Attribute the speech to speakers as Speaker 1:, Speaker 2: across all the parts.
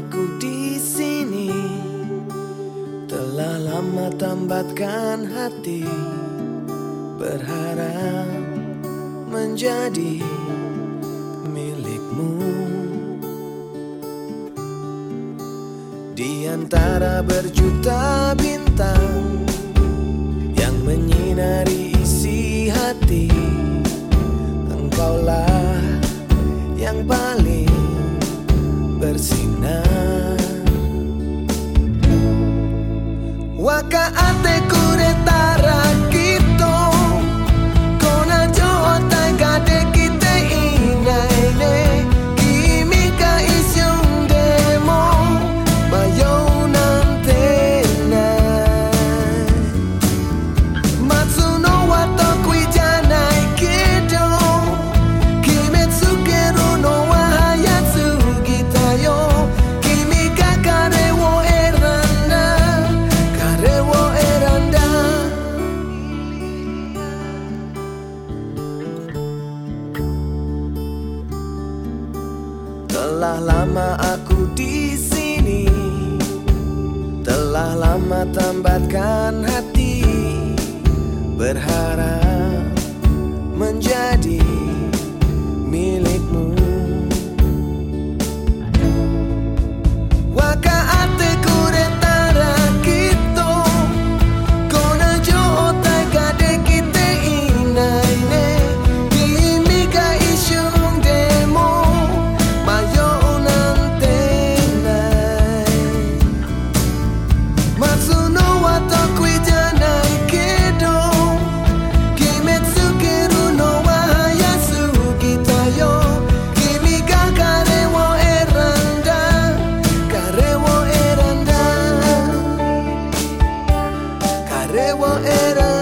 Speaker 1: aku di sini. Telah lama tambatkan hati. Berharap menjadi milikmu. Di antara berjuta bintang yang menyinari isi hati. Telah lama aku di sini. Telah lama tambatkan hati. Berharap menjadi better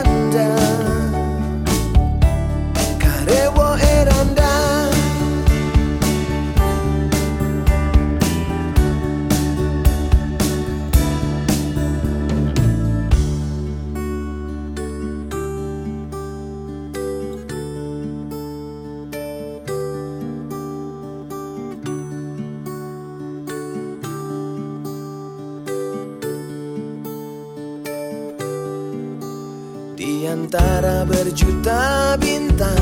Speaker 1: Di antara berjuta bintang.